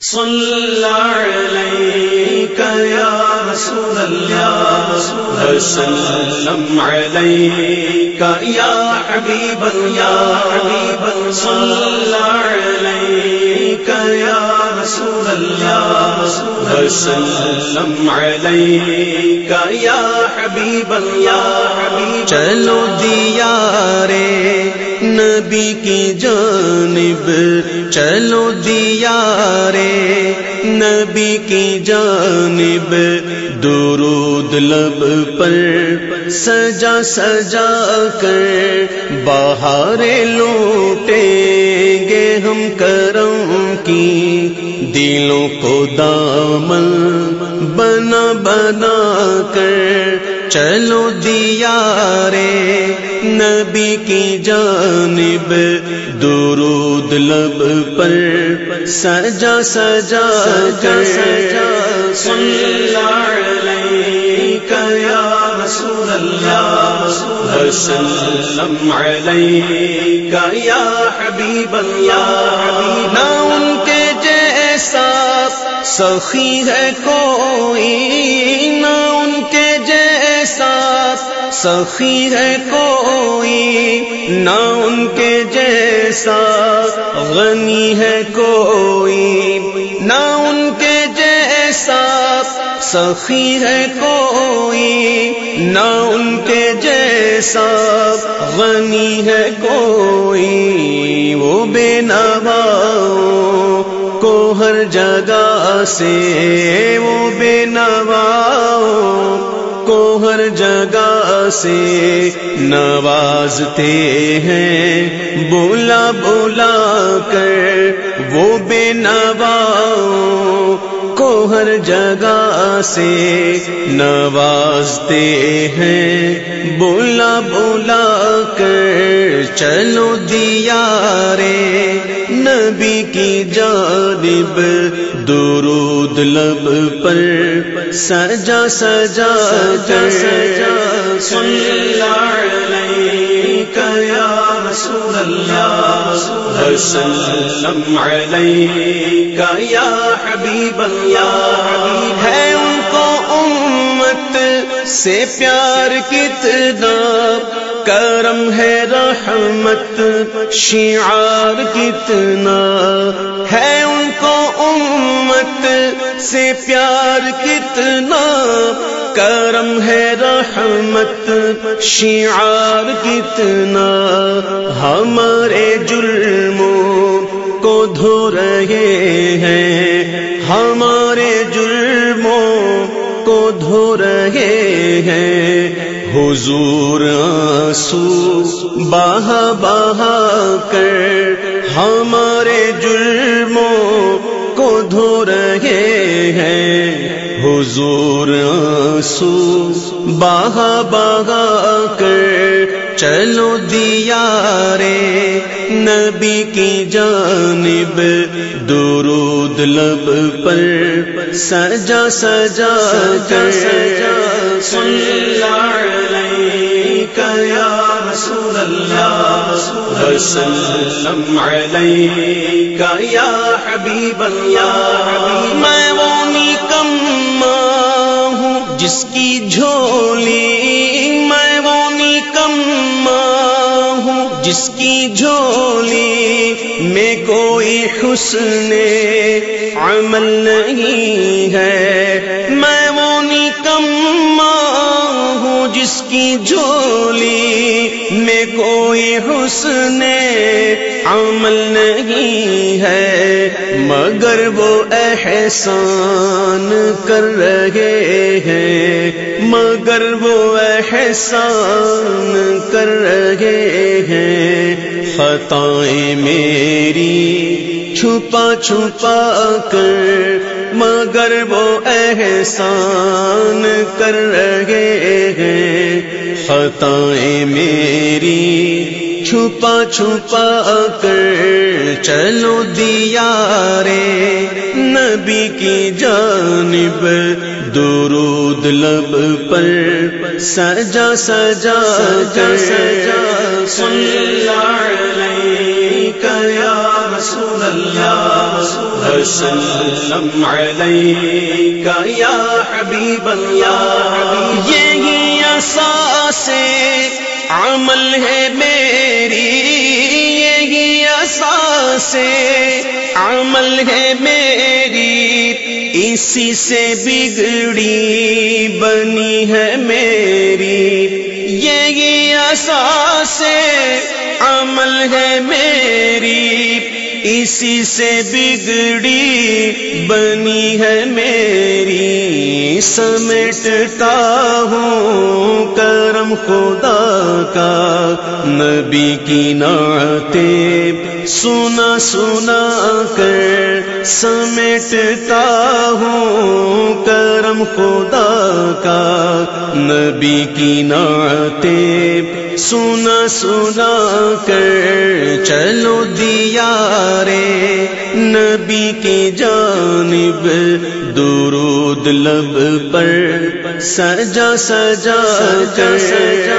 صلی علیک یا رسول اللہ وسلم علیک یا حبیب اللہ صلی علیک رسول اللہ وسلم علیک یا حبیب اللہ، چلو دیا رے نبی کی جانب، چلو دیا رے نبی کی جانب، درود لب پر سجا سجا کر باہر لوٹیں گے ہم کرم کی دلوں کو دامن بنا بنا کر چلو دیا رے نبی کی جانب درود لب پر سجا سجا کر صلی علیک یا رسول اللہ وسلم علیک یا حبیب اللہ نہ ان جیسا سخی ہے کوئی نہ ان کے جیسا سخی ہے کوئی نہ ان کے جیسا غنی ہے کوئی نہ ان کے جیسا سخی ہے کوئی نہ ان کے جیسا غنی ہے کوئی وہ بے نواؤ جگہ سے وہ بے نواؤ کو ہر جگہ سے نوازتے ہیں بولا بولا کر وہ بے نواؤ کو ہر جگہ سے نوازتے ہیں بولا بولا کر چلو دیا رے نبی کی جانب درود لب پر سجا سجا کر سجا صلی علیک یا رسول اللہ وسلم علیک یا حبیب اللہ۔ ہے ان کو امت سے پیار کتنا؟ کرم ہے رحمت، شعار کتنا ہے ان کو امت سے پیار کتنا؟ کرم ہے رحمت، شعار کتنا؟ ہمارے جرموں کو دھو رہے ہیں، ہمارے جرموں کو دھو رہے ہیں۔ حضور آنسو، بہا بہا کر ہمارے جرموں کو دھو رہے ہیں۔ حضور آنسو، بہا بہا کر چلو دیا رے نبی کی جانب۔ درود لب پر سجا سجا کر۔ وسلم علیک یا حبیب اللہ میں وہ نکما ہوں جس کی جھولی میں وہ نکما ہوں جس کی جھولی میں کوئی حسن عمل نہیں ہے میں وہ نکما ہوں جس کی جھولی کوئی حسن عمل نہیں ہے، مگر وہ احسان کر رہے ہیں۔ مگر وہ احسان کر رہے ہیں۔ خطائیں میری چھپا چھپا کر، مگر وہ احسان کر رہے ہیں۔ خطائیں میری چھپا چھپا کر، چلو دیا رے نبی کی جانب، درود لب پر۔ سجا سجا کر سجا صلی رسول اللہ وسلم علیک یا حبیب اللہ یہی اساس عمل ہے میری، یہی اساس عمل ہے میری۔ اسی سے بگڑی بنی ہے میری۔ یہی اساس عمل ہے میری۔ اسی سے بگڑی بنی ہے میری۔ سمیٹتا ہوں کرم خدا کا نبی کی نعتیں سنا سنا کر سمیٹتا ہوں کرم خدا کا نبی کی نعتیں سنا سنا کر چلو دیا رے نبی کی جانب درود لب پر سجا سجا کر سجا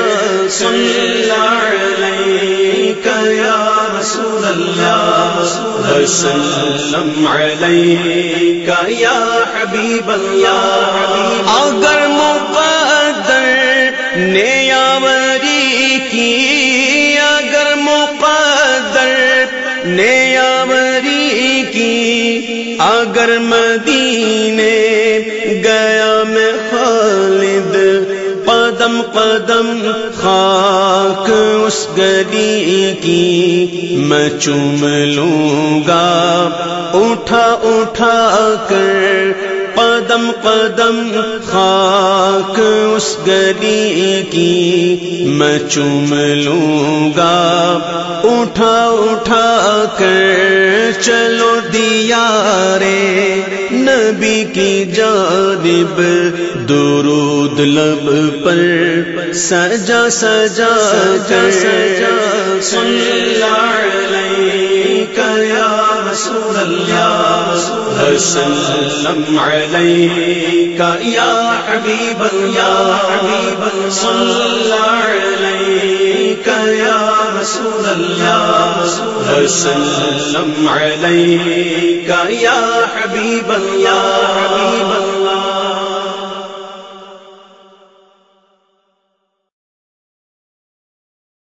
صلی علیک یا رسول اللہ وسلم علیک یا حبیب اللہ اگر مقدر نے نیاوری کی اگر مقدر نے نیاوری کی اگر مدینے گیا قدم خاک اس گلی کی میں چوم لوں گا۔ اٹھا اٹھا کر قدم قدم خاک اس گلی کی میں چوم لوں گا۔ اٹھا اٹھا کر چلو دیا رے نبی کی جانب، درود لب پر سجا سجا کر۔ سجا صلی علیک یا رسول اللہ۔ وسلم علیک یا حبیب اللہ صلی علیک یا رسول اللہ وسلم علیک یا حبیب اللہ